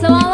什么？